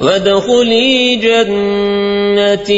وادخلي جنتي.